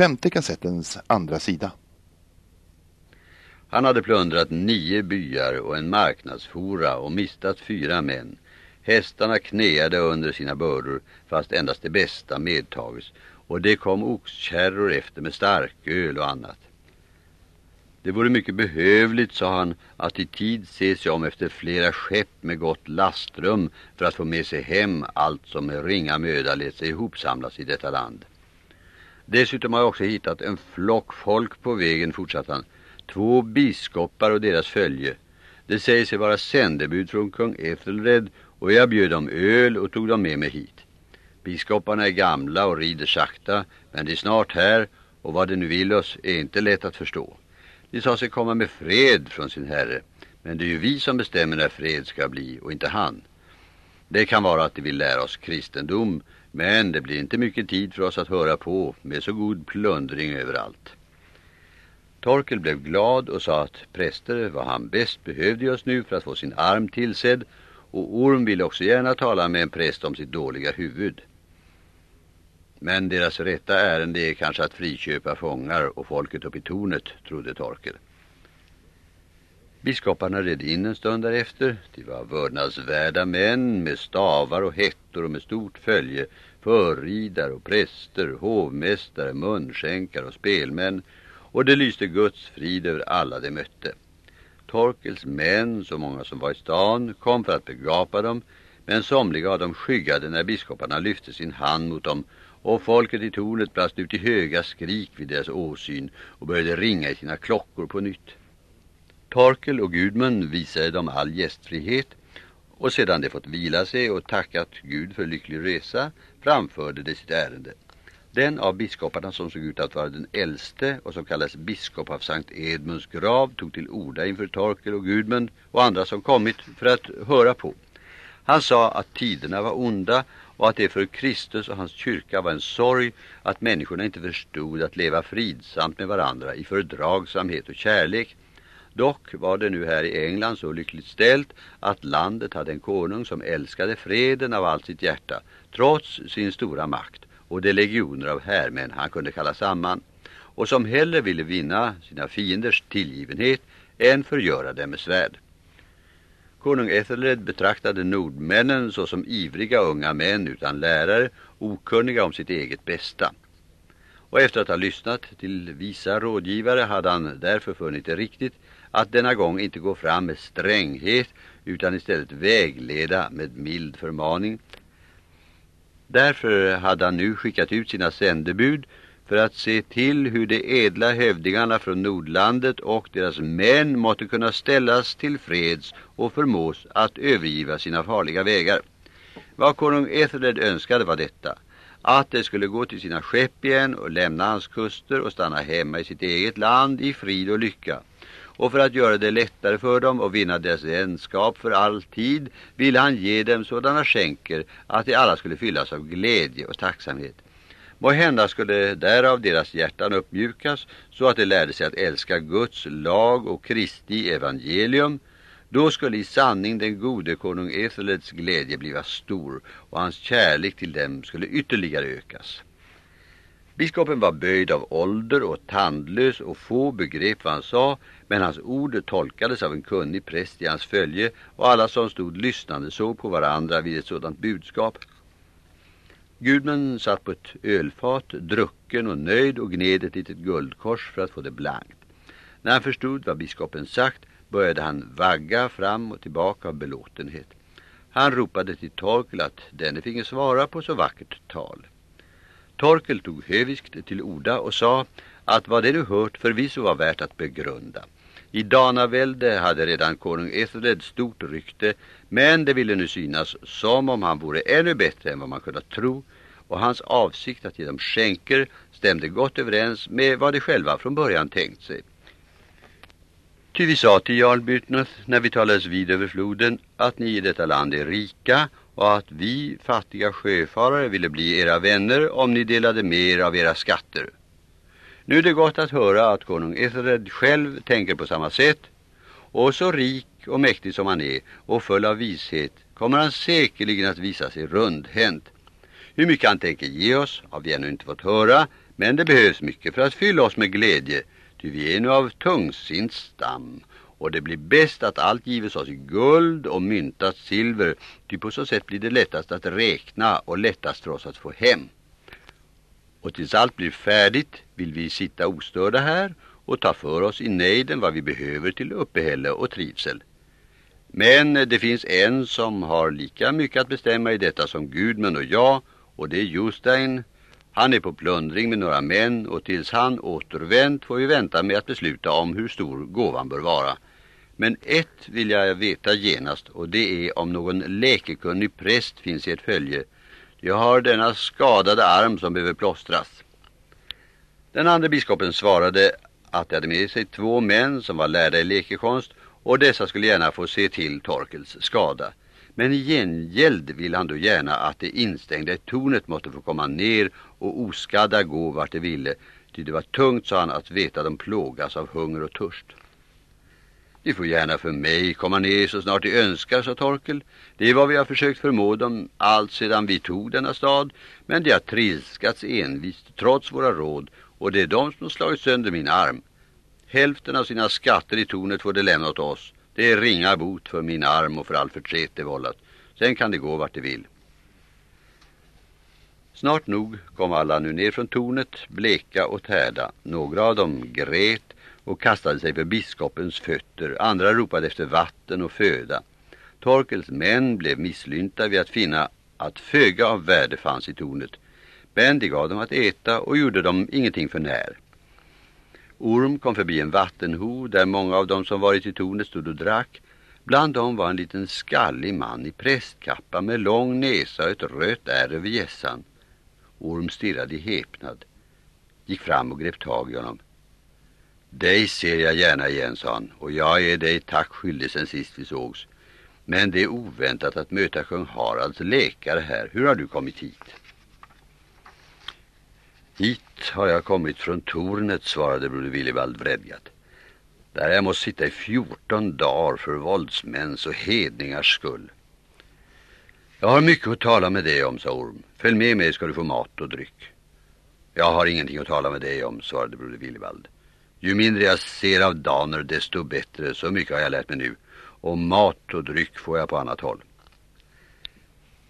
Femte kassettens andra sida. Han hade plundrat nio byar och en marknadsfora och mistat fyra män. Hästarna knäade under sina bördor fast endast det bästa medtagits. och det kom oxkärror efter med starköl och annat. Det vore mycket behövligt, sa han, att i tid se sig om efter flera skepp med gott lastrum för att få med sig hem allt som med ringa möda lät sig ihopsamlas i detta land. Dessutom har jag också hittat en flock folk på vägen, fortsatte han. Två biskopar och deras följe. Det säger sig vara sändebud från kung Ethelred och jag bjöd dem öl och tog dem med mig hit. Biskoparna är gamla och rider sakta, men de är snart här och vad de nu vill oss är inte lätt att förstå. De sa sig komma med fred från sin herre, men det är ju vi som bestämmer när fred ska bli och inte han. Det kan vara att de vill lära oss kristendom, men det blir inte mycket tid för oss att höra på med så god plundring överallt. Torkel blev glad och sa att präster var han bäst behövde just nu för att få sin arm tillsedd och Orm ville också gärna tala med en präst om sitt dåliga huvud. Men deras rätta ärende är kanske att friköpa fångar och folket upp i tornet, trodde Torkel. Biskoparna red in en stund därefter. De var vördnadsvärda män med stavar och hettor och med stort följe, förridare och präster, hovmästare, munskänkare och spelmän, och det lyste Guds frid över alla de mötte. Torkels män, så många som var i stan, kom för att begapa dem, men somliga av dem skyggade när biskoparna lyfte sin hand mot dem och folket i tornet brast ut i höga skrik vid deras åsyn och började ringa i sina klockor på nytt. Torkel och Gudmund visade dem all gästfrihet och sedan de fått vila sig och tackat Gud för lycklig resa framförde de sitt ärende. Den av biskoparna som såg ut att vara den äldste och som kallas biskop av Sankt Edmunds grav tog till orda inför Torkel och Gudmund och andra som kommit för att höra på. Han sa att tiderna var onda och att det för Kristus och hans kyrka var en sorg att människorna inte förstod att leva fridsamt med varandra i fördragsamhet och kärlek. Dock var det nu här i England så lyckligt ställt att landet hade en konung som älskade freden av allt sitt hjärta, trots sin stora makt och de legioner av härmän han kunde kalla samman, och som hellre ville vinna sina fienders tillgivenhet än förgöra dem med svärd. Konung Ethelred betraktade nordmännen såsom ivriga unga män utan lärare, okunniga om sitt eget bästa. Och efter att ha lyssnat till visa rådgivare hade han därför funnit det riktigt att denna gång inte gå fram med stränghet utan istället vägleda med mild förmaning. Därför hade han nu skickat ut sina sändebud för att se till hur de ädla hövdingarna från Nordlandet och deras män måtte kunna ställas till freds och förmås att övergiva sina farliga vägar. Vad konung Ethelred önskade var detta, att de skulle gå till sina skepp igen och lämna hans kuster och stanna hemma i sitt eget land i frid och lycka. Och för att göra det lättare för dem och vinna deras vänskap för all tid ville han ge dem sådana skänker att de alla skulle fyllas av glädje och tacksamhet. Må hända skulle därav deras hjärtan uppmjukas så att de lärde sig att älska Guds lag och Kristi evangelium. Då skulle i sanning den gode konung Ethelets glädje bliva stor och hans kärlek till dem skulle ytterligare ökas. Biskopen var böjd av ålder och tandlös och få begrep vad han sa, men hans ord tolkades av en kunnig präst i hans följe och alla som stod lyssnande såg på varandra vid ett sådant budskap. Gudmund satt på ett ölfat, drucken och nöjd och gned ett litet guldkors för att få det blankt. När han förstod vad biskopen sagt började han vagga fram och tillbaka av belåtenhet. Han ropade till Torkel att denne finge svara på så vackert tal. Torkel tog höviskt till orda och sa att vad det nu hört förvisso var värt att begrunda. I Danavälde hade redan konung Ethelred stort rykte, men det ville nu synas som om han vore ännu bättre än vad man kunde tro, och hans avsikt att ge dem skänker stämde gott överens med vad de själva från början tänkt sig. Ty vi sa till Jarl Byrtnoth när vi talades vid över floden att ni i detta land är rika och att vi fattiga sjöfarare ville bli era vänner om ni delade mer av era skatter. Nu är det gott att höra att konung Ethered själv tänker på samma sätt och så rik och mäktig som han är och full av vishet kommer han säkerligen att visa sig rundhänt. Hur mycket han tänker ge oss har vi ännu inte fått höra Men det behövs mycket för att fylla oss med glädje, ty vi är nu av tungsint stam. Och det blir bäst att allt gives oss i guld och myntat silver, ty på så sätt blir det lättast att räkna och lättast för oss att få hem. Och tills allt blir färdigt vill vi sitta ostörda här och ta för oss i nejden vad vi behöver till uppehälle och trivsel. Men det finns en som har lika mycket att bestämma i detta som Gudmund och jag och det är Justein. Han är på plundring med några män och tills han återvänt får vi vänta med att besluta om hur stor gåvan bör vara. Men ett vill jag veta genast och det är om någon läkekunnig präst finns i ett följe. Jag har denna skadade arm som behöver plåstras. Den andra biskopen svarade att de hade med sig två män som var lärda i lekekonst och dessa skulle gärna få se till Torkels skada. Men i gengäld vill han då gärna att det instängda i tornet måtte få komma ner och oskadda gå vart det ville. Ty det var tungt, sa han, att veta de plågas av hunger och törst. De får gärna för mig komma ner så snart de önskar, sa Torkel. Det är vad vi har försökt förmå dem allt sedan vi tog denna stad. Men de har trilskats envist trots våra råd och det är de som har slagit sönder min arm. Hälften av sina skatter i tornet får de lämna åt oss. Det är ringa bot för min arm och för all förtret det vållat. Sen kan det gå vart det vill. Snart nog kom alla nu ner från tornet, bleka och tärda. Några av dem grät och kastade sig för biskopens fötter. Andra ropade efter vatten och föda. Torkels män blev misslynta vid att finna att föga av värde fanns i tornet. Men de gav dem att äta och gjorde dem ingenting för när. Orm kom förbi en vattenho där många av dem som varit i tornet stod och drack. Bland dem var en liten skallig man i prästkappa med lång näsa och ett rött ärr över gässan. Orm stirrade i häpnad. Gick fram och grep tag i honom. Dig ser jag gärna igen, sa han, och jag är dig tack skyldig sen sist vi sågs. Men det är oväntat att möta kung Haralds läkare här. Hur har du kommit hit? Hit har jag kommit från tornet, svarade broder Willibald vredgat. Där jag måste sitta i fjorton dagar för våldsmäns och hedningars skull. Jag har mycket att tala med dig om, sa Orm. Följ med mig ska du få mat och dryck. Jag har ingenting att tala med dig om, svarade broder Willibald. Ju mindre jag ser av daner desto bättre, så mycket har jag lärt mig nu. Och mat och dryck får jag på annat håll.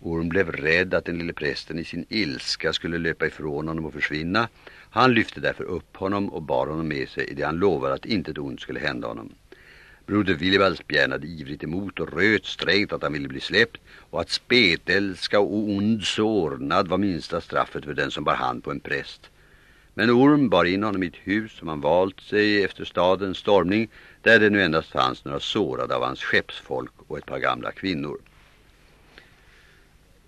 Orm blev rädd att den lille prästen i sin ilska skulle löpa ifrån honom och försvinna. Han lyfte därför upp honom och bar honom med sig i det han lovade att inte ett ont skulle hända honom. Broder Willibald spjärnade ivrigt emot och röt strängt att han ville bli släppt och att spetälska och ond sårnad var minsta straffet för den som bar hand på en präst. Men Orm bar in honom i ett hus som han valt sig efter stadens stormning där det nu endast fanns några sårade av hans skeppsfolk och ett par gamla kvinnor.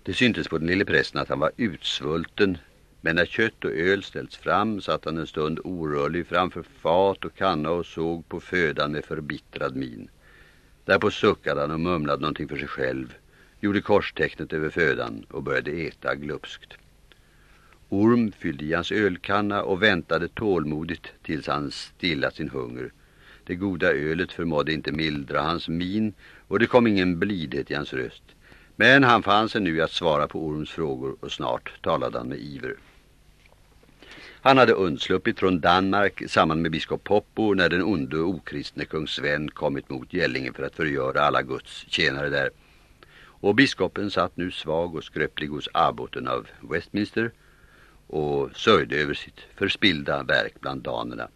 Det syntes på den lille prästen att han var utsvulten men när kött och öl ställts fram satt han en stund orörlig framför fat och kanna och såg på födan med förbittrad min. Därpå suckade han och mumlade någonting för sig själv, gjorde korstecknet över födan och började äta glupskt. Orm fyllde i hans ölkanna och väntade tålmodigt tills han stillat sin hunger. Det goda ölet förmådde inte mildra hans min och det kom ingen blidhet i hans röst. Men han fann sig nu att svara på Orms frågor och snart talade han med iver. Han hade undsluppit från Danmark samman med biskop Poppo när den onde och okristne kung Sven kommit mot Gällingen för att förgöra alla Guds tjänare där. Och biskopen satt nu svag och skröplig hos abboten av Westminster och sörjde över sitt förspilda verk bland danerna.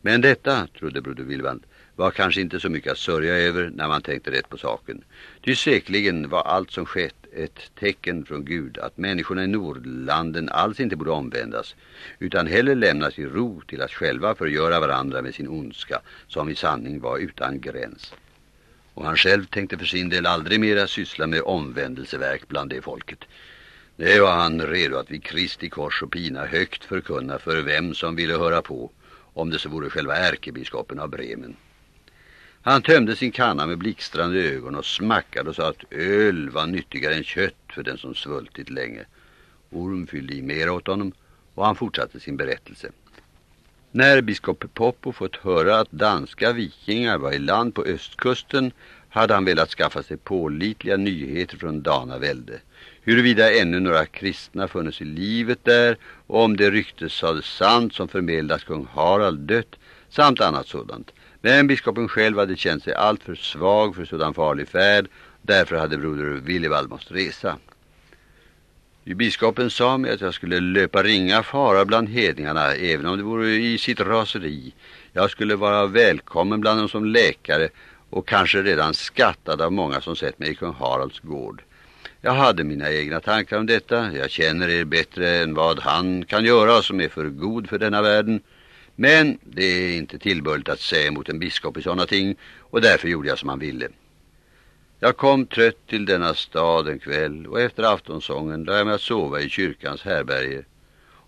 Men detta, trodde broder Wilvand, var kanske inte så mycket att sörja över när man tänkte rätt på saken. Ty säkerligen var allt som skett ett tecken från Gud att människorna i Nordlanden alls inte borde omvändas utan heller lämnas i ro till att själva förgöra varandra med sin ondska som i sanning var utan gräns. Och han själv tänkte för sin del aldrig mera syssla med omvändelseverk bland det folket. Det var han redo att vid Kristi kors och pina högt förkunna för vem som ville höra på om det så vore själva ärkebiskopen av Bremen. Han tömde sin kanna med blixtrande ögon och smackade och sa att öl var nyttigare än kött för den som svultit länge. Orm fyllde i mer åt honom och han fortsatte sin berättelse. När biskop Poppo fått höra att danska vikingar var i land på östkusten hade han velat skaffa sig pålitliga nyheter från Danavälde. Huruvida ännu några kristna funnits i livet där och om det ryktes sades sant som förmedlas kung Harald dött samt annat sådant. Men biskopen själv hade känt sig allt för svag för sådan farlig färd därför hade broder Willivald måste resa. Biskopen sa mig att jag skulle löpa ringa fara bland hedningarna även om det vore i sitt raseri. Jag skulle vara välkommen bland dem som läkare och kanske redan skattad av många som sett mig i kung Haralds gård. Jag hade mina egna tankar om detta. Jag känner er bättre än vad han kan göra som är för god för denna världen. Men det är inte tillbörligt att säga mot en biskop i sådana ting och därför gjorde jag som han ville. Jag kom trött till denna stad en kväll och efter aftonsången lade jag mig att sova i kyrkans härberge.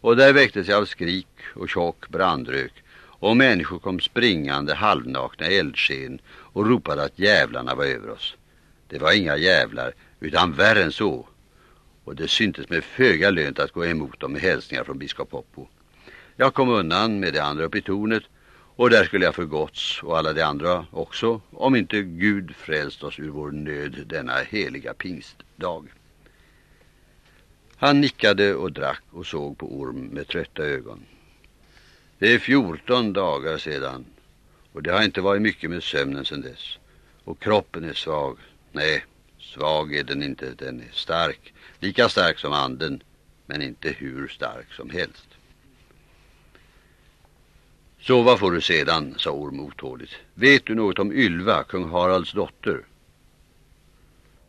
Och där väcktes jag av skrik och tjock brandrök och människor kom springande halvnakna eldsken och ropade att jävlarna var över oss. Det var inga jävlar utan värre än så. Och det syntes med föga lönt att gå emot dem med hälsningar från biskop Hoppo. Jag kom undan med de andra upp i tornet och där skulle jag förgåtts och alla de andra också om inte Gud frälst oss ur vår nöd denna heliga pingstdag. Han nickade och drack och såg på Orm med trötta ögon. Det är fjorton dagar sedan och det har inte varit mycket med sömnen sedan dess. Och kroppen är svag. Nej, svag är den inte, den är stark. Lika stark som anden, men inte hur stark som helst. Så vad får du sedan, sa Orm otåligt. Vet du något om Ylva, kung Haralds dotter?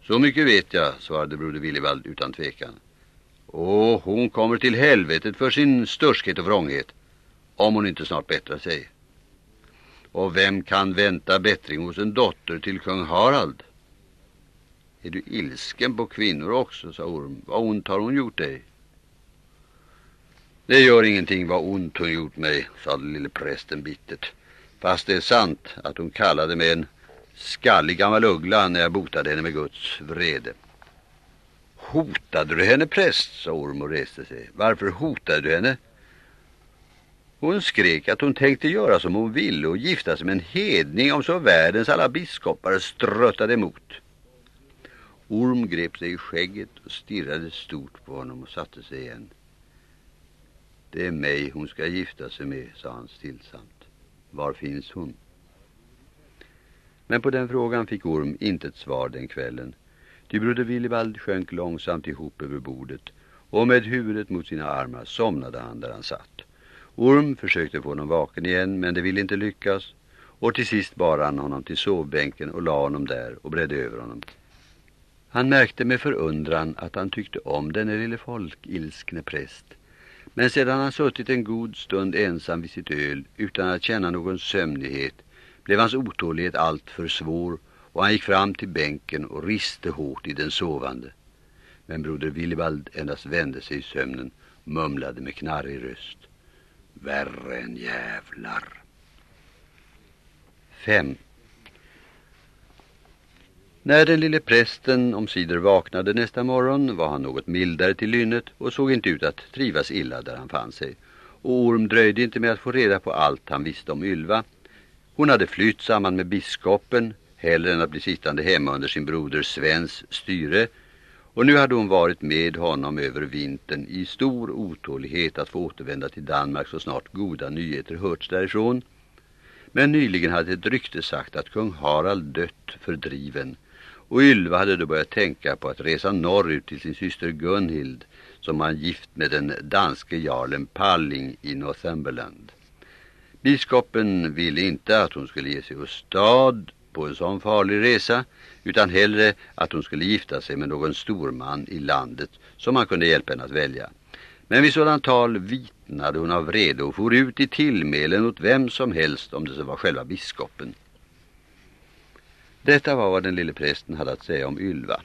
Så mycket vet jag, svarade broder Willivald utan tvekan. Och hon kommer till helvetet för sin störskhet och vrånghet, om hon inte snart bättrar sig. Och vem kan vänta bättring hos en dotter till kung Harald? Är du ilsken på kvinnor också, sa Orm. Vad ont har hon gjort dig? Det gör ingenting vad ont hon gjort mig, sade lille prästen bittert. Fast det är sant att hon kallade mig en skallig gammal uggla när jag botade henne med Guds vrede. Hotade du henne präst, sa Orm och reste sig. Varför hotade du henne? Hon skrek att hon tänkte göra som hon ville och gifta sig med en hedning om så världens alla biskopar ströttade emot. Orm grep sig i skägget och stirrade stort på honom och satte sig igen. Det är mig hon ska gifta sig med, sa han stillsamt. Var finns hon? Men på den frågan fick Orm inte ett svar den kvällen. Ty broder Willibald sjönk långsamt ihop över bordet och med huvudet mot sina armar somnade han där han satt. Orm försökte få honom vaken igen men det ville inte lyckas och till sist bar han honom till sovbänken och la honom där och bredde över honom. Han märkte med förundran att han tyckte om denne lille folkilskne präst men sedan han suttit en god stund ensam vid sitt öl utan att känna någon sömnighet blev hans otålighet allt för svår och han gick fram till bänken och riste hårt i den sovande. Men broder Willibald endast vände sig i sömnen, mumlade med knarrig röst. Värre än jävlar. 5. När den lille prästen omsider vaknade nästa morgon var han något mildare till lynnet och såg inte ut att trivas illa där han fann sig. Och Orm dröjde inte med att få reda på allt han visste om Ylva. Hon hade flytt samman med biskopen, hellre än att bli sittande hemma under sin broder Svens styre. Och nu hade hon varit med honom över vintern i stor otålighet att få återvända till Danmark så snart goda nyheter hörts därifrån. Men nyligen hade ett rykte sagt att kung Harald dött fördriven och Ylva hade då börjat tänka på att resa norrut till sin syster Gunhild som var gift med den danske jarlen Palling i Northumberland. Biskopen ville inte att hon skulle ge sig stad på en sån farlig resa utan hellre att hon skulle gifta sig med någon storman i landet som han kunde hjälpa henne att välja. Men vid sådant tal vitnade hon av vrede och for ut i tillmälen åt vem som helst om det så var själva biskopen. Detta var vad den lille prästen hade att säga om Ylva.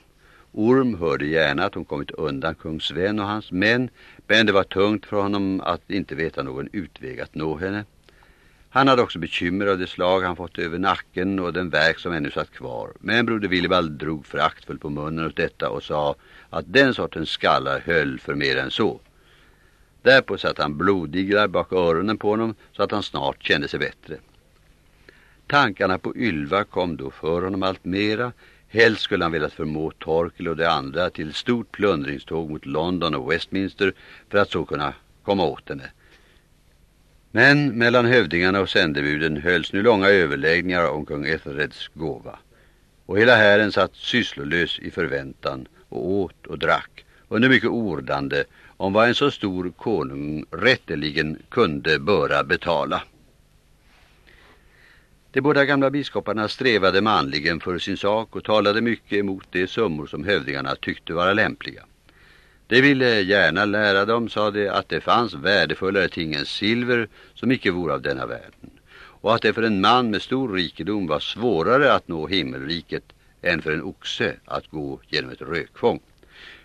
Orm hörde gärna att hon kommit undan kung Sven och hans män, men det var tungt för honom att inte veta någon utväg att nå henne. Han hade också bekymmer av det slag han fått över nacken och den verk som ännu satt kvar. Men broder Willibald drog föraktfullt på munnen åt detta och sa att den sortens skallar höll för mer än så. Därpå satt han blodiglar bak öronen på honom så att han snart kände sig bättre. Tankarna på Ylva kom då för honom allt mera. Helst skulle han velat förmå Torkel och de andra till stort plundringståg mot London och Westminster för att så kunna komma åt henne. Men mellan hövdingarna och sändebuden hölls nu långa överläggningar om kung Ethelreds gåva. Och hela hären satt sysslolös i förväntan och åt och drack under mycket ordande om vad en så stor konung rätteligen kunde böra betala. De båda gamla biskoparna strävade manligen för sin sak och talade mycket emot de summor som hövdingarna tyckte vara lämpliga. De ville gärna lära dem, sa de, att det fanns värdefullare ting än silver som icke vore av denna världen och att det för en man med stor rikedom var svårare att nå himmelriket än för en oxe att gå genom ett rökfång.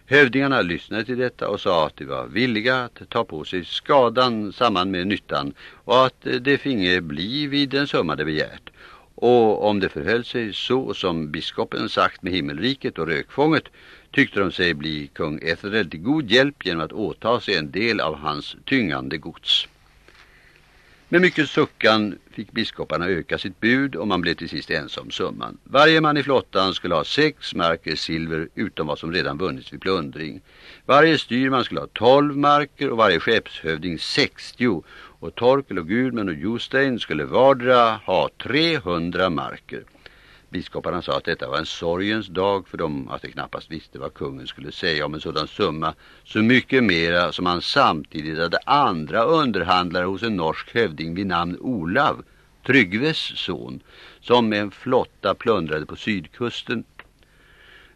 Hövdingarna lyssnade till detta och sa att de var villiga att ta på sig skadan samman med nyttan och att det finge bli vid den summa de begärt. Och om det förhöll sig så som biskopen sagt med himmelriket och rökfånget tyckte de sig bli kung Ethelred till god hjälp genom att åta sig en del av hans tyngande gods. Med mycket suckan fick biskoparna öka sitt bud och man blev till sist ensam summan. Varje man i flottan skulle ha sex marker silver utom vad som redan vunnits vid plundring. Varje styrman skulle ha tolv marker och varje skeppshövding 60 och Torkel och Gudmen och Jostein skulle vardera ha 300 marker. Biskoparna sa att detta var en sorgens dag för dem att de knappast visste vad kungen skulle säga om en sådan summa. Så mycket mera som han samtidigt hade andra underhandlare hos en norsk hövding vid namn Olav, Tryggves son, som med en flotta plundrade på sydkusten.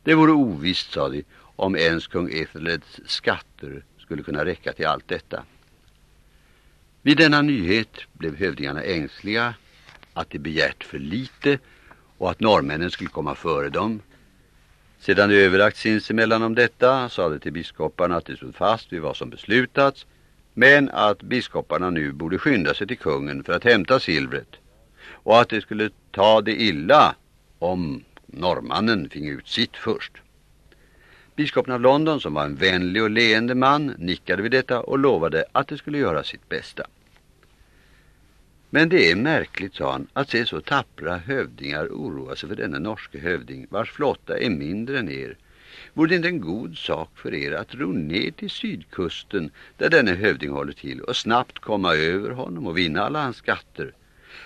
Det vore ovisst, sa de, om ens kung Ethelreds skatter skulle kunna räcka till allt detta. Vid denna nyhet blev hövdingarna ängsliga att de begärt för lite och att norrmännen skulle komma före dem. Sedan de överlagt sinsemellan om detta sade till biskoparna att de stod fast vid vad som beslutats men att biskoparna nu borde skynda sig till kungen för att hämta silvret och att det skulle ta det illa om norrmannen fick ut sitt först. Biskopen av London, som var en vänlig och leende man, nickade vid detta och lovade att det skulle göra sitt bästa. Men det är märkligt, sa han, att se så tappra hövdingar oroa sig för denna norske hövding, vars flotta är mindre än er. Vore det inte en god sak för er att ro ner till sydkusten där denne hövding håller till och snabbt komma över honom och vinna alla hans skatter?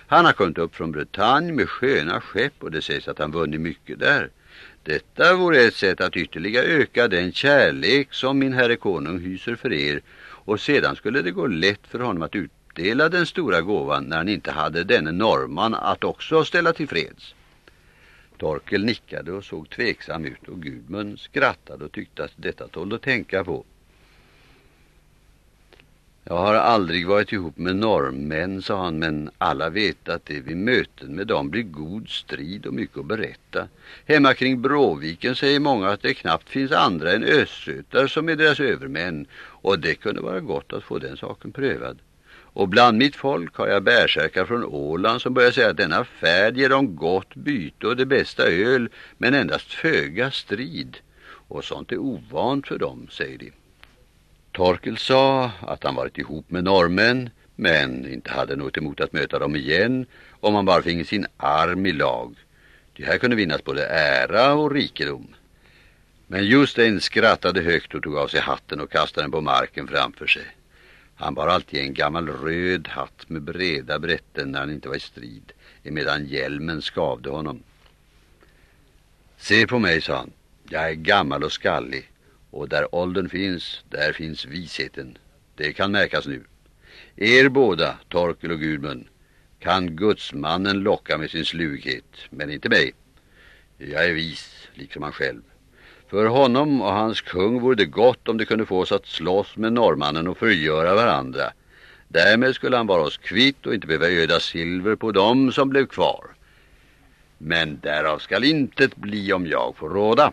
Han har kommit upp från Bretagne med sköna skepp och det sägs att han vunnit mycket där. Detta vore ett sätt att ytterligare öka den kärlek som min herre konung hyser för er och sedan skulle det gå lätt för honom att ut utdela den stora gåvan när han inte hade denne norrman att också ställa till freds. Torkel nickade och såg tveksam ut och Gudmund skrattade och tyckte att detta tål att tänka på. Jag har aldrig varit ihop med norrmän, sa han, men alla vet att det vid möten med dem blir god strid och mycket att berätta. Hemma kring Bråviken säger många att det knappt finns andra än östgötar som är deras övermän och det kunde vara gott att få den saken prövad. Och bland mitt folk har jag bärsärkar från Åland som börjar säga att denna färd ger dem gott byte och det bästa öl men endast föga strid. Och sånt är ovant för dem, säger de. Torkel sa att han varit ihop med norrmän men inte hade något emot att möta dem igen om han bara finge sin arm i lag. Det här kunde vinnas både ära och rikedom. Men just en skrattade högt och tog av sig hatten och kastade den på marken framför sig. Han bar alltid en gammal röd hatt med breda brätten när han inte var i strid, emedan hjälmen skavde honom. Se på mig, sa han. Jag är gammal och skallig, och där åldern finns, där finns visheten. Det kan märkas nu. Er båda, Torkel och Gudmund, kan gudsmannen locka med sin slughet, men inte mig. Jag är vis, liksom han själv. För honom och hans kung vore det gott om de kunde få oss att slåss med norrmannen och förgöra varandra. Därmed skulle han vara oss kvitt och inte behöva öda silver på dem som blev kvar. Men därav skall intet bli om jag får råda.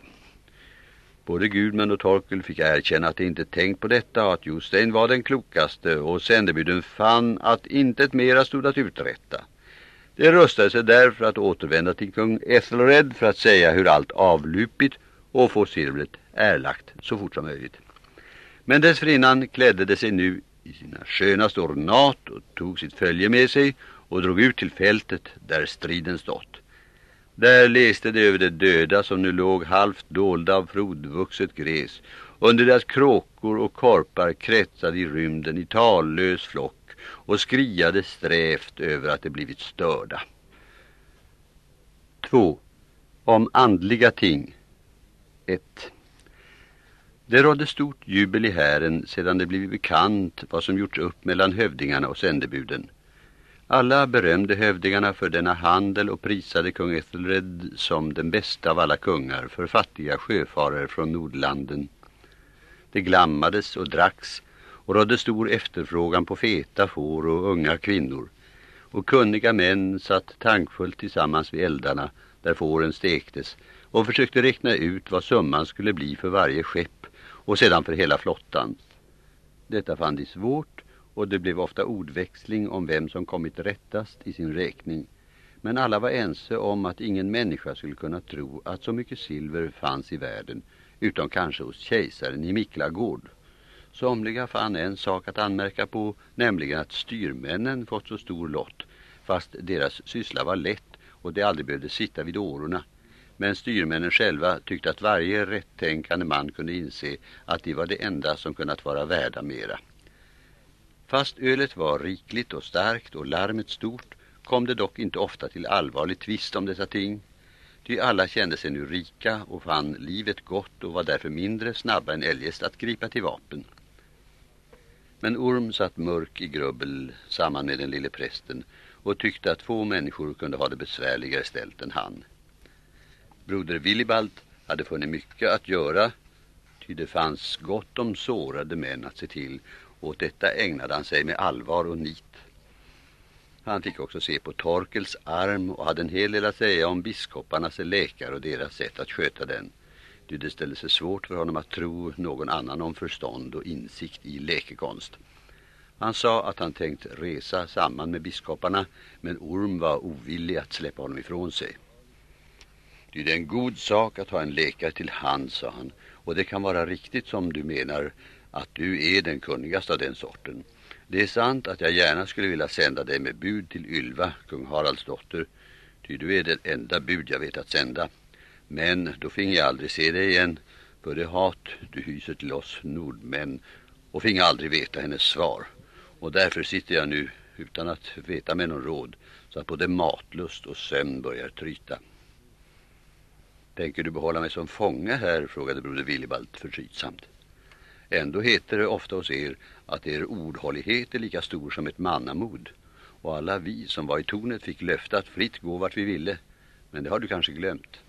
Både Gudmund och Torkel fick erkänna att de inte tänkt på detta och att Justein var den klokaste och sändebuden fann att intet mera stod att uträtta. De röstade sig därför att återvända till kung Ethelred för att säga hur allt avlupit och få silvret erlagt så fort som möjligt. Men dessförinnan klädde de sig nu i sina skönaste ornat och tog sitt följe med sig och drog ut till fältet där striden stått. Där läste de över de döda som nu låg halvt dolda av frodvuxet gräs. Under deras kråkor och korpar kretsade i rymden i tallös flock och skriade strävt över att de blivit störda. 2. Om andliga ting 1. Det rådde stort jubel i hären sedan det blivit bekant vad som gjorts upp mellan hövdingarna och sändebuden. Alla berömde hövdingarna för denna handel och prisade kung Ethelred som den bästa av alla kungar för fattiga sjöfarare från Nordlanden. Det glammades och dracks och rådde stor efterfrågan på feta får och unga kvinnor. Och kunniga män satt tankfullt tillsammans vid eldarna där fåren stektes och försökte räkna ut vad summan skulle bli för varje skepp och sedan för hela flottan. Detta fann de svårt och det blev ofta ordväxling om vem som kommit rättast i sin räkning. Men alla var ense om att ingen människa skulle kunna tro att så mycket silver fanns i världen utom kanske hos kejsaren i Miklagård. Somliga fann en sak att anmärka på, nämligen att styrmännen fått så stor lott, fast deras syssla var lätt och de aldrig behövde sitta vid årorna. Men styrmännen själva tyckte att varje rättänkande man kunde inse att de var det enda som kunnat vara värda mera. Fast ölet var rikligt och starkt och larmet stort kom det dock inte ofta till allvarlig tvist om dessa ting. Ty alla kände sig nu rika och fann livet gott och var därför mindre snabba än eljest att gripa till vapen. Men Orm satt mörk i grubbel samman med den lille prästen och tyckte att få människor kunde ha det besvärligare ställt än han. Broder Willibald hade funnit mycket att göra ty det fanns gott om sårade män att se till och åt detta ägnade han sig med allvar och nit. Han fick också se på Torkels arm och hade en hel del att säga om biskoparnas läkare och deras sätt att sköta den. Ty det ställde sig svårt för honom att tro någon annan om förstånd och insikt i läkekonst. Han sa att han tänkt resa samman med biskoparna men Orm var ovillig att släppa honom ifrån sig. Det är en god sak att ha en läkare till hand, sa han. Och det kan vara riktigt som du menar att du är den kunnigaste av den sorten. Det är sant att jag gärna skulle vilja sända dig med bud till Ylva, kung Haralds dotter. Ty du är det enda bud jag vet att sända. Men då finge jag aldrig se dig igen för det hat du hyser till oss nordmän och finge aldrig veta hennes svar. Och därför sitter jag nu utan att veta med någon råd så att både matlust och sömn börjar tryta. Tänker du behålla mig som fånge här, frågade broder Willibald förtrytsamt. Ändå heter det ofta hos er att er ordhållighet är lika stor som ett mannamod. Och alla vi som var i tornet fick löfte att fritt gå vart vi ville. Men det har du kanske glömt.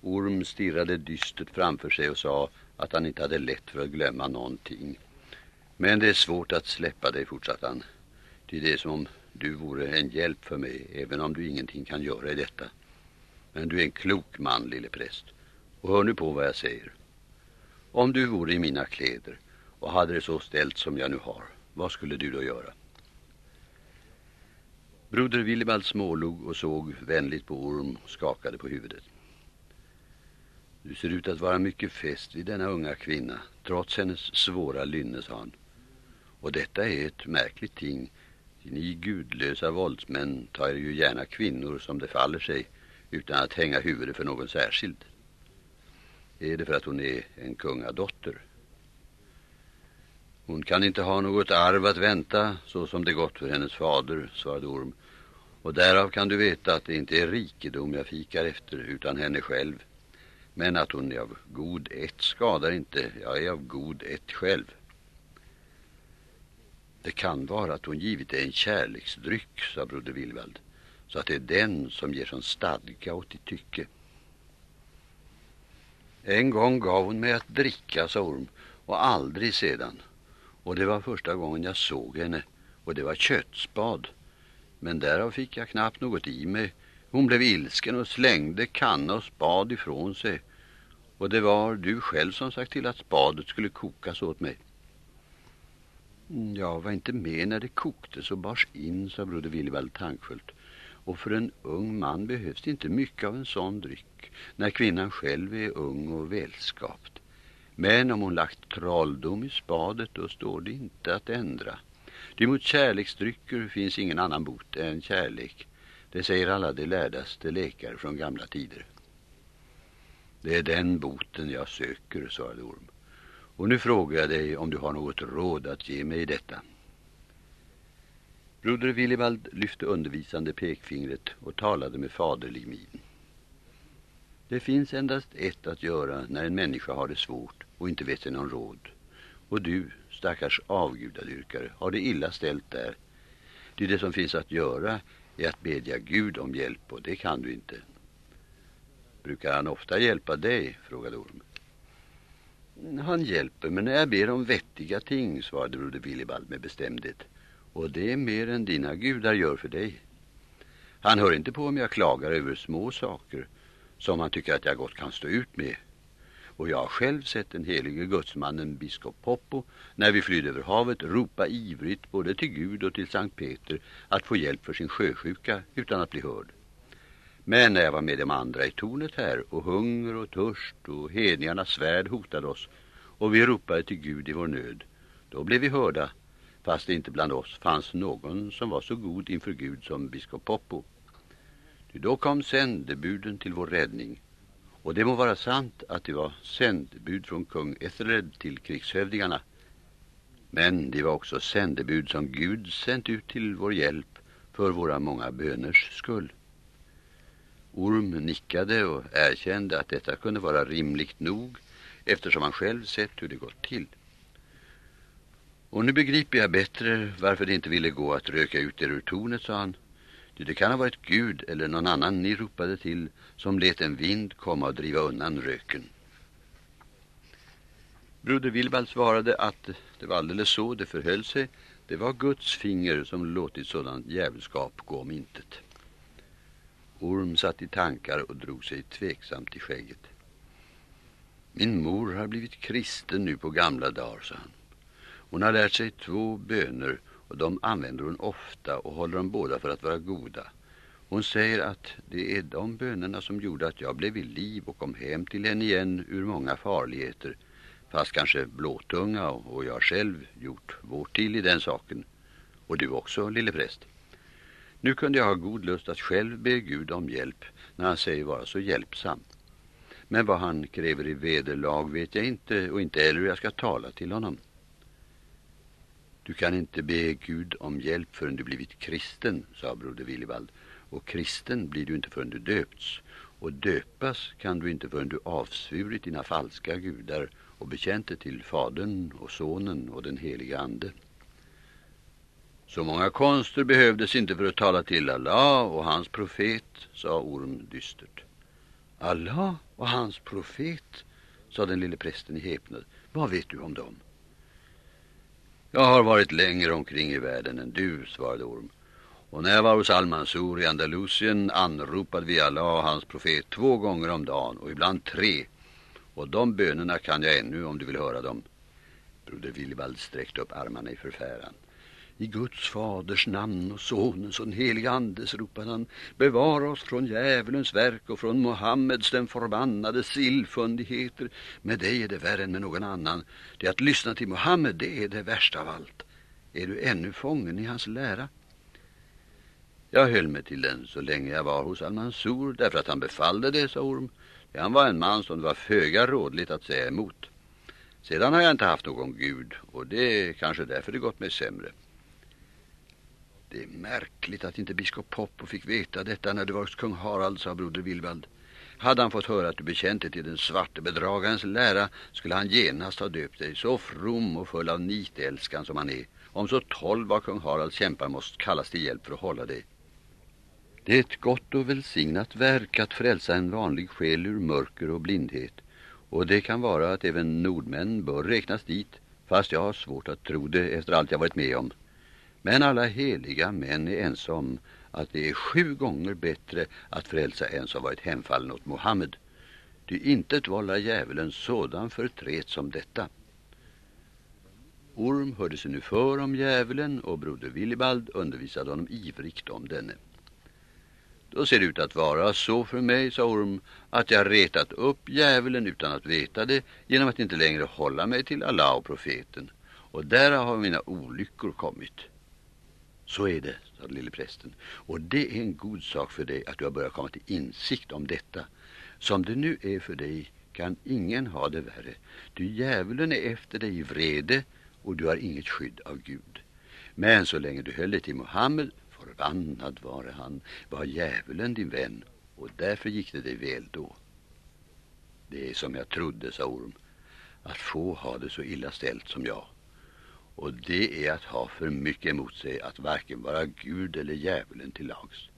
Orm stirrade dystert framför sig och sa att han inte hade lätt för att glömma någonting. Men det är svårt att släppa dig, fortsatte han. Det är som om du vore en hjälp för mig, även om du ingenting kan göra i detta. Men du är en klok man, lille präst. Och hör nu på vad jag säger. Om du vore i mina kläder och hade det så ställt som jag nu har, vad skulle du då göra? Broder Willibald smålog och såg vänligt på Orm och skakade på huvudet. Du ser ut att vara mycket fäst vid denna unga kvinna, trots hennes svåra lynne, sa han. Och detta är ett märkligt ting. Ni gudlösa våldsmän tar ju gärna kvinnor som det faller sig utan att hänga huvudet för någon särskild. Är det för att hon är en kungadotter? Hon kan inte ha något arv att vänta så som det gått för hennes fader, svarade Orm. Och därav kan du veta att det inte är rikedom jag fikar efter utan henne själv. Men att hon är av god ett skadar inte, jag är av god ett själv. Det kan vara att hon givit dig en kärleksdryck, sa broder Vilvald så att det är den som ger sån stadga åt ditt tycke. En gång gav hon mig att dricka, sa Orm, och aldrig sedan. Och det var första gången jag såg henne, och det var köttspad. Men därav fick jag knappt något i mig. Hon blev ilsken och slängde kanna och spad ifrån sig. Och det var du själv som sagt till att spadet skulle kokas åt mig. Mm, jag var inte med när det koktes och bars in, sa broder Willivald tankfullt. Och för en ung man behövs det inte mycket av en sån dryck när kvinnan själv är ung och välskapt. Men om hon lagt trolldom i spadet då står det inte att ändra. Det mot kärleksdrycker finns ingen annan bot än kärlek. Det säger alla de lärdaste läkare från gamla tider. Det är den boten jag söker, svarade Orm. Och nu frågar jag dig om du har något råd att ge mig i detta. Broder Willibald lyfte undervisande pekfingret och talade med faderlig min. Det finns endast ett att göra när en människa har det svårt och inte vet sig någon råd. Och du, stackars avgudadyrkare, har det illa ställt där. Det, det som finns att göra är att bedja Gud om hjälp och det kan du inte. Brukar han ofta hjälpa dig? frågade Orm. Han hjälper men när jag ber om vettiga ting, svarade broder Willibald med bestämdhet. Och det är mer än dina gudar gör för dig. Han hör inte på om jag klagar över små saker som han tycker att jag gott kan stå ut med. Och jag har själv sett den helige gudsmannen biskop Poppo när vi flydde över havet ropa ivrigt både till Gud och till Sankt Peter att få hjälp för sin sjösjuka utan att bli hörd. Men när jag var med de andra i tornet här och hunger och törst och hedningarnas svärd hotade oss och vi ropade till Gud i vår nöd, då blev vi hörda fast det inte bland oss fanns någon som var så god inför Gud som biskop Poppo. Då kom sändebuden till vår räddning och det må vara sant att det var sändebud från kung Ethelred till krigshövdingarna. Men det var också sändebud som Gud sänt ut till vår hjälp för våra många böners skull. Orm nickade och erkände att detta kunde vara rimligt nog eftersom han själv sett hur det gått till. Och nu begriper jag bättre varför det inte ville gå att röka ut er ur tornet, sa han. Det kan ha varit Gud eller någon annan ni ropade till som let en vind komma och driva undan röken. Broder Wilbald svarade att det var alldeles så det förhöll sig. Det var Guds finger som låtit sådant djävulskap gå om intet. Orm satt i tankar och drog sig tveksamt i skägget. Min mor har blivit kristen nu på gamla dagar, sa han. Hon har lärt sig två böner och de använder hon ofta och håller dem båda för att vara goda. Hon säger att det är de bönerna som gjorde att jag blev i liv och kom hem till henne igen ur många farligheter. Fast kanske blåtunga och jag själv gjort vårt till i den saken. Och du också, lille präst. Nu kunde jag ha god lust att själv be Gud om hjälp när han säger vara så hjälpsam. Men vad han kräver i vederlag vet jag inte och inte heller hur jag ska tala till honom. Du kan inte be Gud om hjälp förrän du blivit kristen, sa broder Willibald. Och kristen blir du inte förrän du döpts. Och döpas kan du inte förrän du avsvurit dina falska gudar och bekänt dig till fadern och sonen och den heliga ande. Så många konster behövdes inte för att tala till Allah och hans profet, sa Orm dystert. Allah och hans profet, sa den lille prästen i häpnad. Vad vet du om dem? Jag har varit längre omkring i världen än du, svarade Orm. Och när jag var hos Al-Mansur i Andalusien anropade vi Allah och hans profet två gånger om dagen och ibland tre. Och de bönerna kan jag ännu om du vill höra dem. Broder Willibald sträckte upp armarna i förfäran. I Guds faders namn och sonens och den helige andes ropade han Bevara oss från djävulens verk och från Mohammeds den förbannade sillfundigheter. Med dig är det värre än med någon annan. Det att lyssna till Mohammed det är det värsta av allt. Är du ännu fången i hans lära? Jag höll mig till den så länge jag var hos Al-Mansur Därför att han befallde det, sa Orm. Han var en man som det var föga rådligt att säga emot. Sedan har jag inte haft någon gud Och det är kanske därför det gått mig sämre det är märkligt att inte biskop Poppo fick veta detta när du var hos kung Harald, sa broder Vilvald. Hade han fått höra att du bekänt dig till den svarte bedragarens lära skulle han genast ha döpt dig så from och full av nitälskan som han är. Om så tolv av kung Haralds kämpar måste kallas till hjälp för att hålla dig. Det är ett gott och välsignat verk att frälsa en vanlig själ ur mörker och blindhet. Och det kan vara att även nordmän bör räknas dit, fast jag har svårt att tro det efter allt jag varit med om. Men alla heliga män är ense om att det är sju gånger bättre att frälsa en som varit hemfallen åt Mohammed. Ty inte vållar djävulen sådan förtret som detta. Orm hörde sig nu för om djävulen och broder Willibald undervisade honom ivrigt om denne. Då ser det ut att vara så för mig, sa Orm, att jag retat upp djävulen utan att veta det genom att inte längre hålla mig till Allah och profeten och där har mina olyckor kommit. Så är det, sa lille prästen. Och det är en god sak för dig att du har börjat komma till insikt om detta. Som det nu är för dig kan ingen ha det värre. Du djävulen är efter dig i vrede och du har inget skydd av Gud. Men så länge du höll dig till Mohammed, förbannad vare han, var djävulen din vän och därför gick det dig väl då. Det är som jag trodde, sa Orm, att få ha det så illa ställt som jag. Och det är att ha för mycket emot sig att varken vara Gud eller djävulen till lags.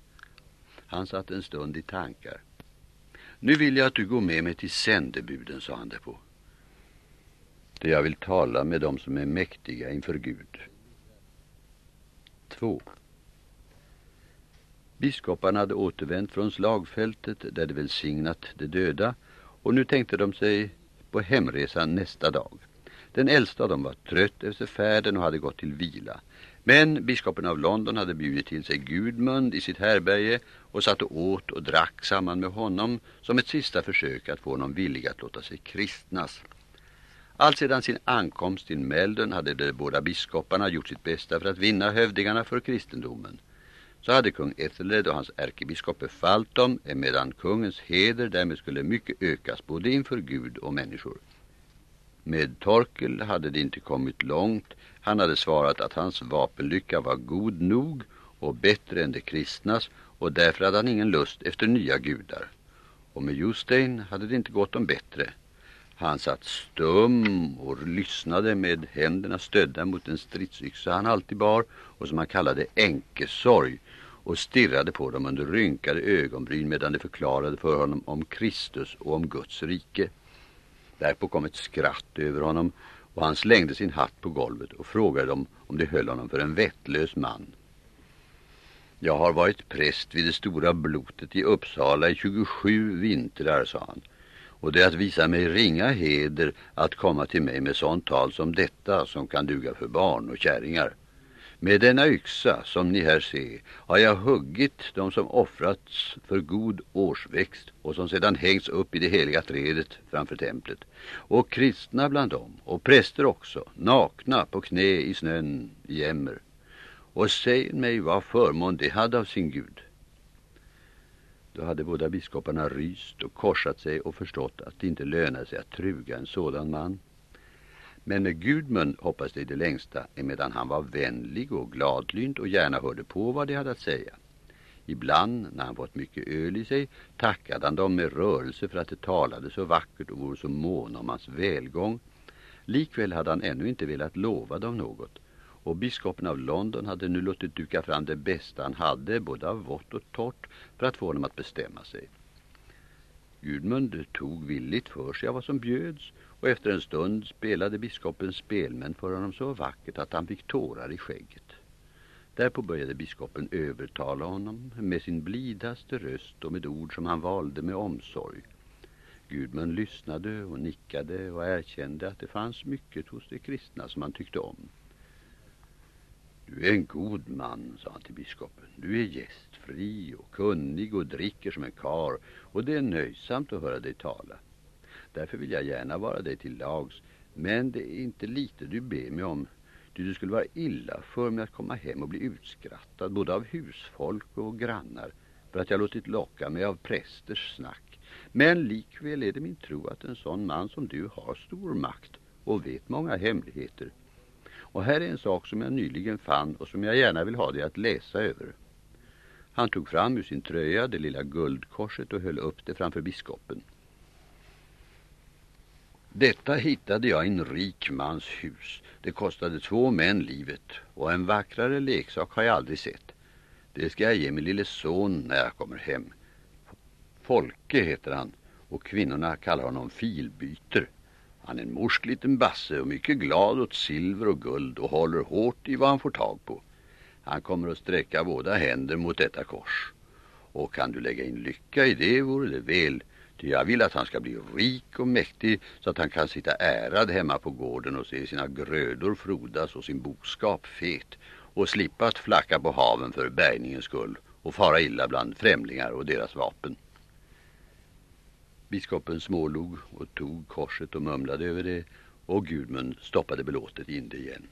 Han satt en stund i tankar. Nu vill jag att du går med mig till sändebuden, sa han därpå. Det jag vill tala med dem som är mäktiga inför Gud. 2. Biskoparna hade återvänt från slagfältet där de välsignat de döda och nu tänkte de sig på hemresan nästa dag. Den äldsta av dem var trött efter färden och hade gått till vila. Men biskopen av London hade bjudit till sig Gudmund i sitt härberge och satt och åt och drack samman med honom som ett sista försök att få honom villig att låta sig kristnas. Allt sedan sin ankomst till Melden hade de båda biskoparna gjort sitt bästa för att vinna hövdingarna för kristendomen. Så hade kung Ethelred och hans ärkebiskop befallt dem emedan kungens heder därmed skulle mycket ökas både inför Gud och människor. Med Torkel hade det inte kommit långt. Han hade svarat att hans vapenlycka var god nog och bättre än det kristnas och därför hade han ingen lust efter nya gudar. Och med Justein hade det inte gått om bättre. Han satt stum och lyssnade med händerna stödda mot en stridsyxa han alltid bar och som han kallade enkesorg och stirrade på dem under rynkade ögonbryn medan de förklarade för honom om Kristus och om Guds rike. Därpå kom ett skratt över honom och han slängde sin hatt på golvet och frågade dem om de höll honom för en vettlös man. Jag har varit präst vid det stora blotet i Uppsala i 27 vintrar, sa han. Och det är att visa mig ringa heder att komma till mig med sånt tal som detta som kan duga för barn och kärringar. Med denna yxa som ni här ser har jag huggit de som offrats för god årsväxt och som sedan hängts upp i det heliga trädet framför templet. Och kristna bland dem och präster också, nakna på knä i snön i jämmer. Och säg mig vad förmån de hade av sin Gud. Då hade båda biskoparna ryst och korsat sig och förstått att det inte lönade sig att truga en sådan man. Men Gudmund hoppades det i det längsta emedan han var vänlig och gladlynt och gärna hörde på vad de hade att säga. Ibland, när han fått mycket öl i sig, tackade han dem med rörelse för att de talade så vackert och vore så mån om hans välgång. Likväl hade han ännu inte velat lova dem något. Och biskopen av London hade nu låtit duka fram det bästa han hade, både av vått och torrt, för att få honom att bestämma sig. Gudmund tog villigt för sig av vad som bjöds och efter en stund spelade biskopens spelmän för honom så vackert att han fick tårar i skägget. Därpå började biskopen övertala honom med sin blidaste röst och med ord som han valde med omsorg. Gudmund lyssnade och nickade och erkände att det fanns mycket hos de kristna som han tyckte om. Du är en god man, sa han till biskopen. Du är gästfri och kunnig och dricker som en kar och det är nöjsamt att höra dig tala. Därför vill jag gärna vara dig till lags. Men det är inte lite du ber mig om. Du, du skulle vara illa för mig att komma hem och bli utskrattad både av husfolk och grannar för att jag låtit locka mig av prästers snack. Men likväl är det min tro att en sån man som du har stor makt och vet många hemligheter. Och här är en sak som jag nyligen fann och som jag gärna vill ha dig att läsa över. Han tog fram ur sin tröja det lilla guldkorset och höll upp det framför biskopen. Detta hittade jag i en rik mans hus. Det kostade två män livet och en vackrare leksak har jag aldrig sett. Det ska jag ge min lille son när jag kommer hem. Folke heter han och kvinnorna kallar honom filbyter. Han är en morsk liten basse och mycket glad åt silver och guld och håller hårt i vad han får tag på. Han kommer att sträcka båda händer mot detta kors. Och kan du lägga in lycka i det vore det väl jag vill att han ska bli rik och mäktig så att han kan sitta ärad hemma på gården och se sina grödor frodas och sin boskap fet och slippa att flacka på haven för bärgningens skull och fara illa bland främlingar och deras vapen. Biskopen smålog och tog korset och mumlade över det Och Gudmund stoppade belåtet in det igen.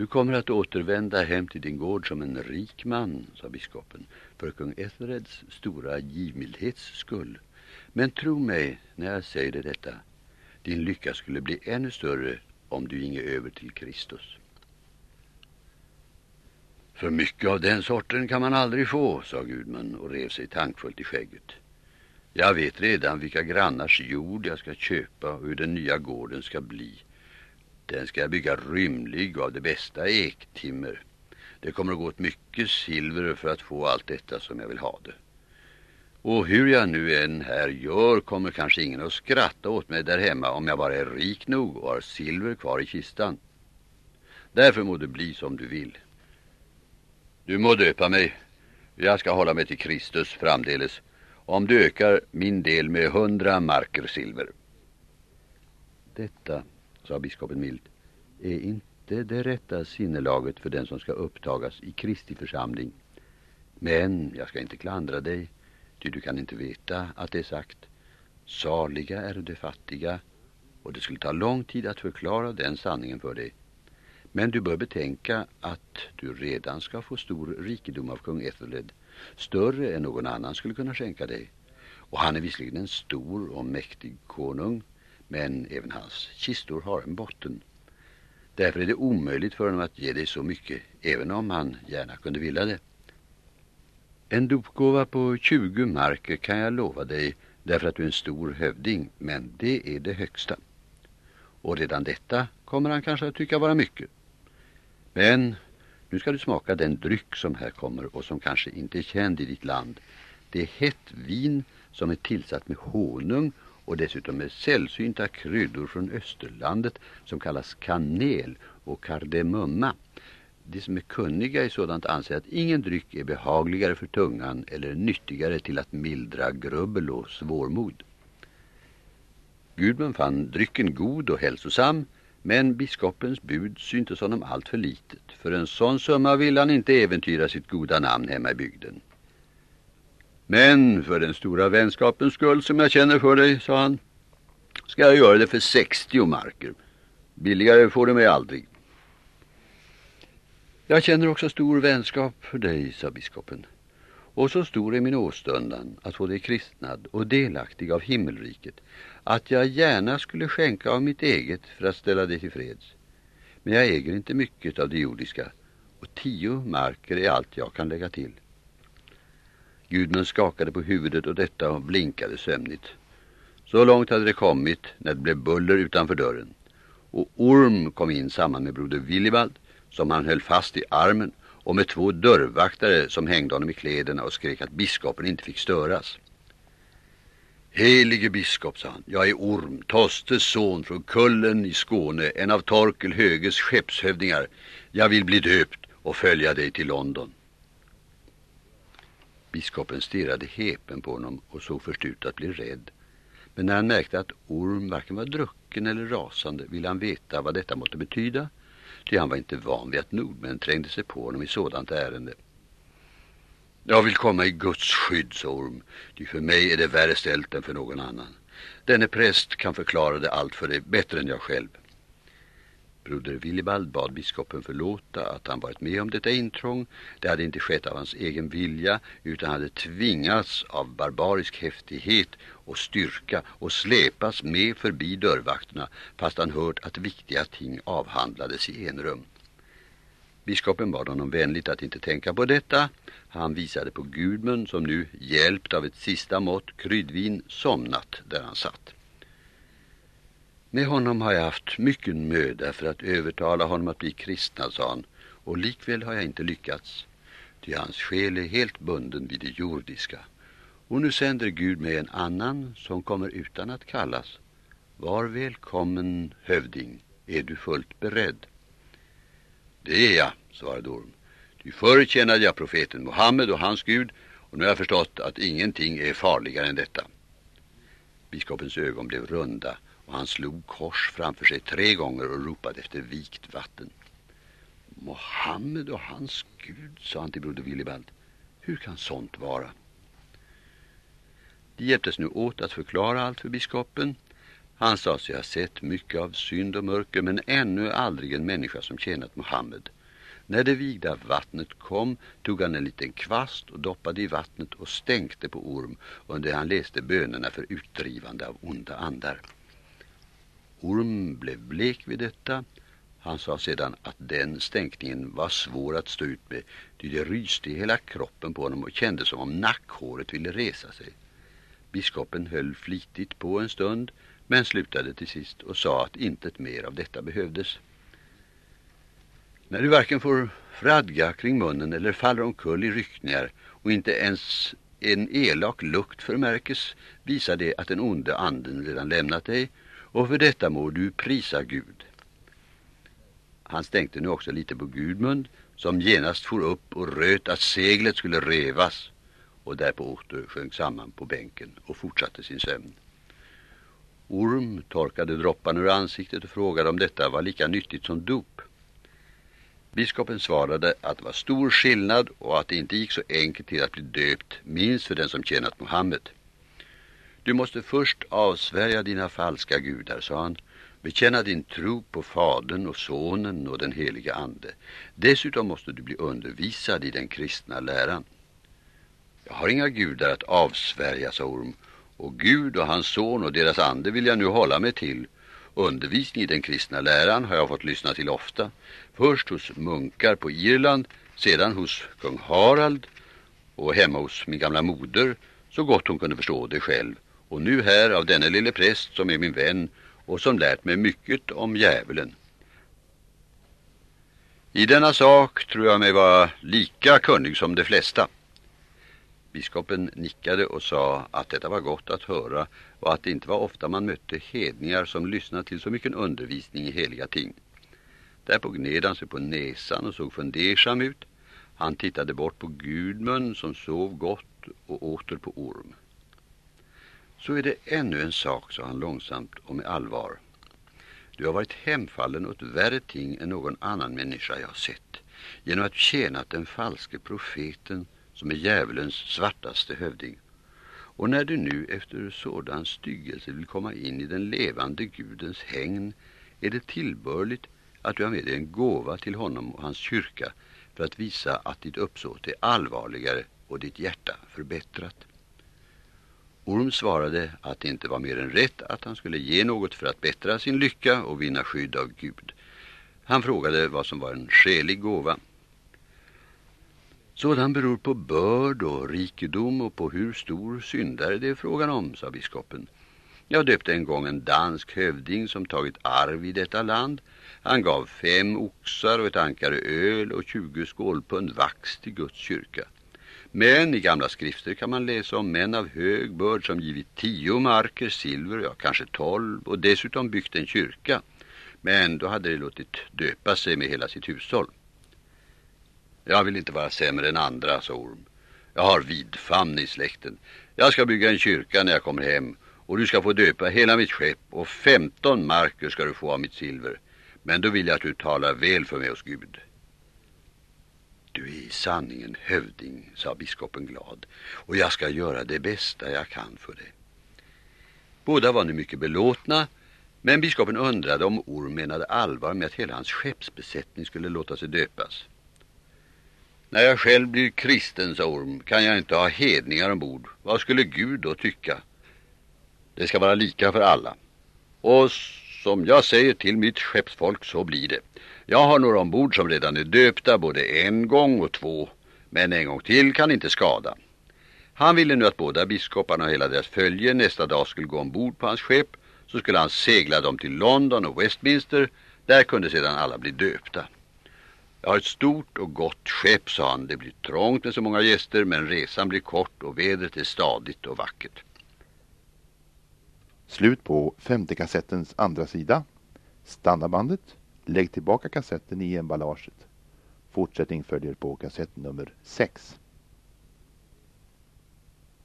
Du kommer att återvända hem till din gård som en rik man, sa biskopen, för kung Ethereds stora givmildhets skull. Men tro mig när jag säger dig detta, din lycka skulle bli ännu större om du ginge över till Kristus. För mycket av den sorten kan man aldrig få, sa Gudmund och rev sig tankfullt i skägget. Jag vet redan vilka grannars jord jag ska köpa och hur den nya gården ska bli. Den ska jag bygga rymlig av det bästa ektimmer. Det kommer att gå åt mycket silver för att få allt detta som jag vill ha det. Och hur jag nu än här gör kommer kanske ingen att skratta åt mig där hemma om jag bara är rik nog och har silver kvar i kistan. Därför må det bli som du vill. Du må döpa mig. Jag ska hålla mig till Kristus framdeles om du ökar min del med hundra marker silver. Detta, sa biskopen milt, är inte det rätta sinnelaget för den som ska upptagas i Kristi församling. Men jag ska inte klandra dig, ty du kan inte veta att det är sagt. Saliga är de fattiga, och det skulle ta lång tid att förklara den sanningen för dig. Men du bör betänka att du redan ska få stor rikedom av kung Ethelred, större än någon annan skulle kunna skänka dig. Och han är visserligen en stor och mäktig konung, men även hans kistor har en botten. Därför är det omöjligt för honom att ge dig så mycket, även om han gärna kunde vilja det. En dopgåva på 20 marker kan jag lova dig därför att du är en stor hövding, men det är det högsta. Och redan detta kommer han kanske att tycka vara mycket. Men nu ska du smaka den dryck som här kommer och som kanske inte är känd i ditt land. Det är hett vin som är tillsatt med honung och dessutom med sällsynta kryddor från Österlandet som kallas kanel och kardemumma. De som är kunniga i sådant anser att ingen dryck är behagligare för tungan eller nyttigare till att mildra grubbel och svårmod. Gudmund fann drycken god och hälsosam men biskopens bud syntes honom allt för litet. För en sån summa ville han inte äventyra sitt goda namn hemma i bygden. Men för den stora vänskapens skull som jag känner för dig, sa han, ska jag göra det för 60 marker. Billigare får du mig aldrig. Jag känner också stor vänskap för dig, sa biskopen. Och så stor är min åstundan att få dig kristnad och delaktig av himmelriket att jag gärna skulle skänka av mitt eget för att ställa dig till freds. Men jag äger inte mycket av det jordiska och tio marker är allt jag kan lägga till. Gudmund skakade på huvudet och detta och blinkade sömnigt. Så långt hade det kommit när det blev buller utanför dörren. Och Orm kom in samman med broder Willibald som han höll fast i armen och med två dörrvaktare som hängde honom i kläderna och skrek att biskopen inte fick störas. Helige biskop, sa han, jag är Orm, Tostes son från Kullen i Skåne, en av Torkel Höges skeppshövdingar. Jag vill bli döpt och följa dig till London. Biskopen stirrade häpen på honom och såg först ut att bli rädd. Men när han märkte att Orm varken var drucken eller rasande ville han veta vad detta måtte betyda. Ty han var inte van vid att nordmän trängde sig på honom i sådant ärende. Jag vill komma i Guds skydd, sa Orm. Ty för mig är det värre ställt än för någon annan. Denne präst kan förklara det allt för dig bättre än jag själv. Broder Willibald bad biskopen förlåta att han varit med om detta intrång. Det hade inte skett av hans egen vilja utan hade tvingats av barbarisk häftighet och styrka och släpas med förbi dörrvakterna fast han hört att viktiga ting avhandlades i enrum. Biskopen bad honom vänligt att inte tänka på detta. Han visade på Gudmund som nu, hjälpt av ett sista mått kryddvin, somnat där han satt. Med honom har jag haft mycket möda för att övertala honom att bli kristna, sa han, och likväl har jag inte lyckats. Ty hans själ är helt bunden vid det jordiska. Och nu sänder Gud mig en annan som kommer utan att kallas. Var välkommen, hövding, är du fullt beredd? Det är jag, svarade Orm. Ty förr tjänade jag profeten Mohammed och hans Gud och nu har jag förstått att ingenting är farligare än detta. Biskopens ögon blev runda och han slog kors framför sig tre gånger och ropade efter vikt vatten. Mohammed och hans Gud, sa han till broder Willibald. Hur kan sånt vara? De hjälptes nu åt att förklara allt för biskopen. Han sa sig ha sett mycket av synd och mörker men ännu aldrig en människa som tjänat Mohammed. När det vigda vattnet kom tog han en liten kvast och doppade i vattnet och stänkte på orm under han läste bönerna för utdrivande av onda andar. Orm blev blek vid detta. Han sa sedan att den stänkningen var svår att stå ut med, ty det ryste i hela kroppen på honom och kände som om nackhåret ville resa sig. Biskopen höll flitigt på en stund men slutade till sist och sa att intet mer av detta behövdes. När du varken får fradga kring munnen eller faller omkull i ryckningar och inte ens en elak lukt förmärkes visar det att den onde anden redan lämnat dig och för detta må du prisa Gud. Han stänkte nu också lite på Gudmund som genast for upp och röt att seglet skulle revas och därpå åter sjönk samman på bänken och fortsatte sin sömn. Orm torkade dropparna ur ansiktet och frågade om detta var lika nyttigt som dop. Biskopen svarade att det var stor skillnad och att det inte gick så enkelt till att bli döpt, minst för den som tjänat Mohammed. Du måste först avsvärja dina falska gudar, sa han. Bekänna din tro på Fadern och Sonen och den heliga Ande. Dessutom måste du bli undervisad i den kristna läran. Jag har inga gudar att avsvärja, sa Orm. Och Gud och hans son och deras ande vill jag nu hålla mig till. Undervisning i den kristna läran har jag fått lyssna till ofta. Först hos munkar på Irland, sedan hos kung Harald och hemma hos min gamla moder så gott hon kunde förstå det själv. Och nu här av denne lille präst som är min vän och som lärt mig mycket om djävulen. I denna sak tror jag mig vara lika kunnig som de flesta. Biskopen nickade och sa att detta var gott att höra och att det inte var ofta man mötte hedningar som lyssnade till så mycket undervisning i heliga ting. Därpå gned han sig på näsan och såg fundersam ut. Han tittade bort på Gudmund som sov gott och åter på orm. Så är det ännu en sak, sa han långsamt och med allvar. Du har varit hemfallen åt värre ting än någon annan människa jag har sett. Genom att tjänat den falske profeten som är djävulens svartaste hövding. Och när du nu efter sådan styggelse vill komma in i den levande Gudens hängn är det tillbörligt att du har med dig en gåva till honom och hans kyrka för att visa att ditt uppsåt är allvarligare och ditt hjärta förbättrat. Orm svarade att det inte var mer än rätt att han skulle ge något för att bättra sin lycka och vinna skydd av Gud. Han frågade vad som var en skälig gåva. Sådan beror på börd och rikedom och på hur stor syndare det är frågan om, sa biskopen. Jag döpte en gång en dansk hövding som tagit arv i detta land. Han gav fem oxar och ett ankare öl och tjugo skålpund vax till Guds kyrka. Men i gamla skrifter kan man läsa om män av hög börd som givit tio marker silver, ja kanske tolv, och dessutom byggt en kyrka. Men då hade de låtit döpa sig med hela sitt hushåll. Jag vill inte vara sämre än andra, sa Orm. Jag har vidfamn i släkten. Jag ska bygga en kyrka när jag kommer hem och du ska få döpa hela mitt skepp och femton marker ska du få av mitt silver. Men då vill jag att du talar väl för mig hos Gud. Du är i sanningen hövding, sa biskopen glad, och jag ska göra det bästa jag kan för dig. Båda var nu mycket belåtna, men biskopen undrade om Orm menade allvar med att hela hans skeppsbesättning skulle låta sig döpas. När jag själv blir kristen, sa Orm, kan jag inte ha hedningar ombord. Vad skulle Gud då tycka? Det ska vara lika för alla. Och som jag säger till mitt skeppsfolk så blir det. Jag har några ombord som redan är döpta både en gång och två. Men en gång till kan inte skada. Han ville nu att båda biskoparna och hela deras följe nästa dag skulle gå ombord på hans skepp. Så skulle han segla dem till London och Westminster. Där kunde sedan alla bli döpta. Jag har ett stort och gott skepp, sa han. Det blir trångt med så många gäster men resan blir kort och vädret är stadigt och vackert. Slut på femte kassettens andra sida. Stanna bandet. Lägg tillbaka kassetten i emballaget. Fortsättning följer på kassett nummer 6.